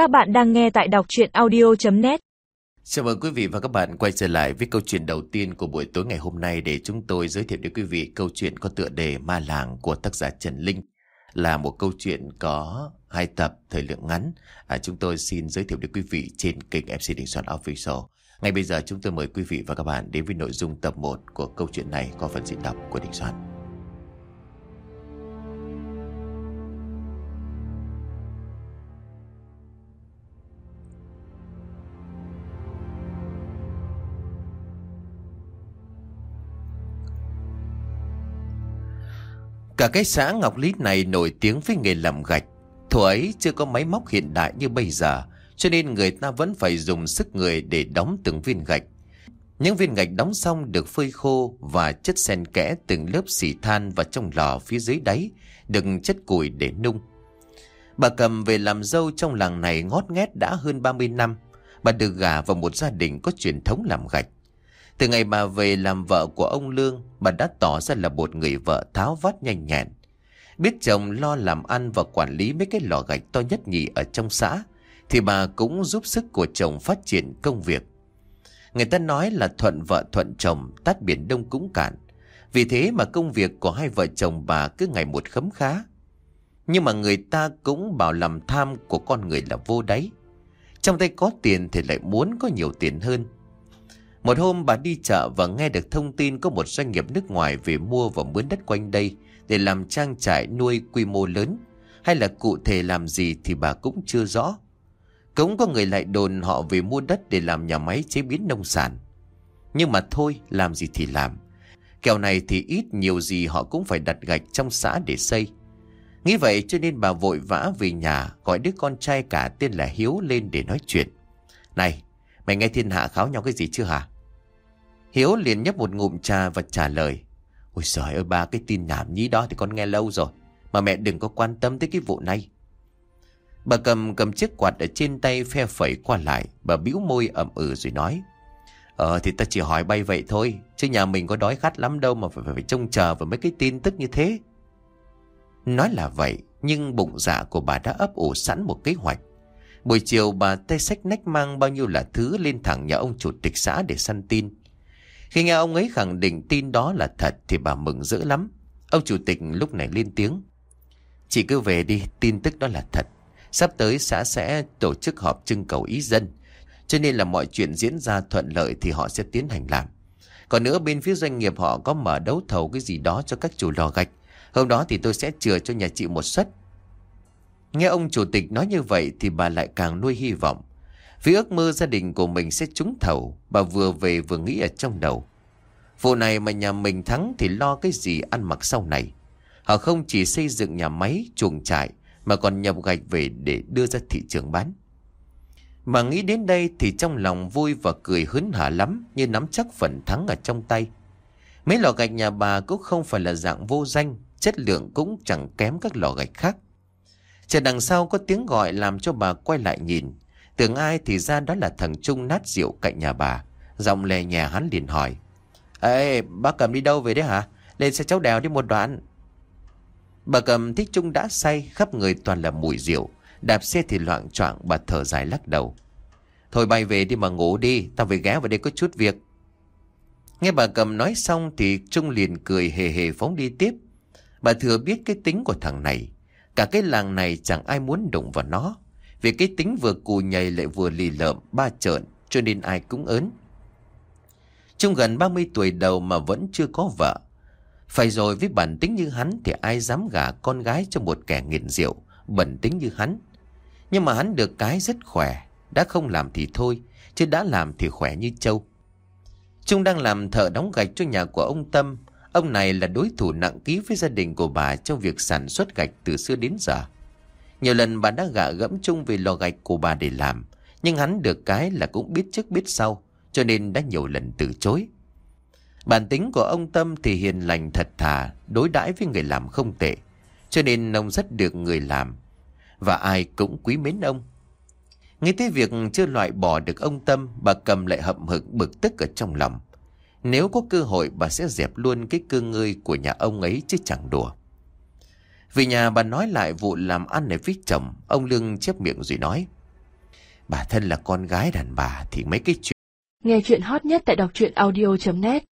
Các bạn đang nghe tại đọc chuyện audio.net Chào mừng quý vị và các bạn quay trở lại với câu chuyện đầu tiên của buổi tối ngày hôm nay để chúng tôi giới thiệu đến quý vị câu chuyện có tựa đề Ma Làng của tác giả Trần Linh là một câu chuyện có hai tập thời lượng ngắn. À, chúng tôi xin giới thiệu đến quý vị trên kênh MC Đình Soạn Official. Ngay bây giờ chúng tôi mời quý vị và các bạn đến với nội dung tập 1 của câu chuyện này có phần diễn đọc của Đình Soạn. Cả cái xã Ngọc Lý này nổi tiếng với nghề làm gạch. Thủ ấy chưa có máy móc hiện đại như bây giờ, cho nên người ta vẫn phải dùng sức người để đóng từng viên gạch. Những viên gạch đóng xong được phơi khô và chất xen kẽ từng lớp xỉ than vào trong lò phía dưới đáy, đựng chất củi để nung. Bà cầm về làm dâu trong làng này ngót nghét đã hơn 30 năm. Bà được gả vào một gia đình có truyền thống làm gạch. Từ ngày bà về làm vợ của ông Lương, bà đã tỏ ra là một người vợ tháo vát nhanh nhẹn. Biết chồng lo làm ăn và quản lý mấy cái lò gạch to nhất nhì ở trong xã, thì bà cũng giúp sức của chồng phát triển công việc. Người ta nói là thuận vợ thuận chồng, tát biển đông cũng cạn. Vì thế mà công việc của hai vợ chồng bà cứ ngày một khấm khá. Nhưng mà người ta cũng bảo làm tham của con người là vô đáy. Trong tay có tiền thì lại muốn có nhiều tiền hơn. Một hôm bà đi chợ và nghe được thông tin có một doanh nghiệp nước ngoài về mua và mướn đất quanh đây để làm trang trại nuôi quy mô lớn. Hay là cụ thể làm gì thì bà cũng chưa rõ. Cũng có người lại đồn họ về mua đất để làm nhà máy chế biến nông sản. Nhưng mà thôi, làm gì thì làm. Kèo này thì ít nhiều gì họ cũng phải đặt gạch trong xã để xây. Nghĩ vậy cho nên bà vội vã về nhà gọi đứa con trai cả tên là Hiếu lên để nói chuyện. Này, mày nghe thiên hạ kháo nhau cái gì chưa hả? Hiếu liền nhấp một ngụm trà và trả lời. Ôi trời ơi ba cái tin nhảm nhí đó thì con nghe lâu rồi. Mà mẹ đừng có quan tâm tới cái vụ này. Bà cầm cầm chiếc quạt ở trên tay phe phẩy qua lại. Bà bĩu môi ẩm ừ rồi nói. Ờ thì ta chỉ hỏi bay vậy thôi. Chứ nhà mình có đói khát lắm đâu mà phải, phải, phải trông chờ vào mấy cái tin tức như thế. Nói là vậy. Nhưng bụng dạ của bà đã ấp ủ sẵn một kế hoạch. Buổi chiều bà tay sách nách mang bao nhiêu là thứ lên thẳng nhà ông chủ tịch xã để săn tin. Khi nghe ông ấy khẳng định tin đó là thật thì bà mừng rỡ lắm. Ông chủ tịch lúc này lên tiếng. Chị cứ về đi, tin tức đó là thật. Sắp tới xã sẽ tổ chức họp trưng cầu ý dân. Cho nên là mọi chuyện diễn ra thuận lợi thì họ sẽ tiến hành làm. Còn nữa bên phía doanh nghiệp họ có mở đấu thầu cái gì đó cho các chủ lò gạch. Hôm đó thì tôi sẽ chừa cho nhà chị một suất. Nghe ông chủ tịch nói như vậy thì bà lại càng nuôi hy vọng. Vì ước mơ gia đình của mình sẽ trúng thầu, bà vừa về vừa nghĩ ở trong đầu. Vụ này mà nhà mình thắng thì lo cái gì ăn mặc sau này. Họ không chỉ xây dựng nhà máy, chuồng trại, mà còn nhập gạch về để đưa ra thị trường bán. Mà nghĩ đến đây thì trong lòng vui và cười hớn hả lắm như nắm chắc phần thắng ở trong tay. Mấy lò gạch nhà bà cũng không phải là dạng vô danh, chất lượng cũng chẳng kém các lò gạch khác. Chờ đằng sau có tiếng gọi làm cho bà quay lại nhìn. Tưởng ai thì ra đó là thằng Trung nát rượu cạnh nhà bà. Giọng lè nhà hắn liền hỏi. Ê, bác cầm đi đâu về đấy hả? Lên xe cháu đèo đi một đoạn. Bà cầm thích Trung đã say, khắp người toàn là mùi rượu. Đạp xe thì loạn choạng bà thở dài lắc đầu. Thôi bay về đi mà ngủ đi, tao về ghé vào đây có chút việc. Nghe bà cầm nói xong thì Trung liền cười hề hề phóng đi tiếp. Bà thừa biết cái tính của thằng này. Cả cái làng này chẳng ai muốn đụng vào nó. Vì cái tính vừa cù nhầy lại vừa lì lợm, ba trợn, cho nên ai cũng ớn. Trung gần 30 tuổi đầu mà vẫn chưa có vợ. Phải rồi với bản tính như hắn thì ai dám gả con gái cho một kẻ nghiện rượu, bẩn tính như hắn. Nhưng mà hắn được cái rất khỏe, đã không làm thì thôi, chứ đã làm thì khỏe như trâu. Trung đang làm thợ đóng gạch cho nhà của ông Tâm. Ông này là đối thủ nặng ký với gia đình của bà trong việc sản xuất gạch từ xưa đến giờ. Nhiều lần bà đã gạ gẫm chung về lò gạch của bà để làm, nhưng hắn được cái là cũng biết trước biết sau, cho nên đã nhiều lần từ chối. Bản tính của ông Tâm thì hiền lành thật thà, đối đãi với người làm không tệ, cho nên ông rất được người làm, và ai cũng quý mến ông. Nghe tới việc chưa loại bỏ được ông Tâm, bà cầm lại hậm hực bực tức ở trong lòng. Nếu có cơ hội bà sẽ dẹp luôn cái cơ ngơi của nhà ông ấy chứ chẳng đùa. Vì nhà bà nói lại vụ làm ăn này với chồng, ông Lương chép miệng rồi nói. Bà thân là con gái đàn bà thì mấy cái chuyện Nghe chuyện hot nhất tại đọc truyện audio.net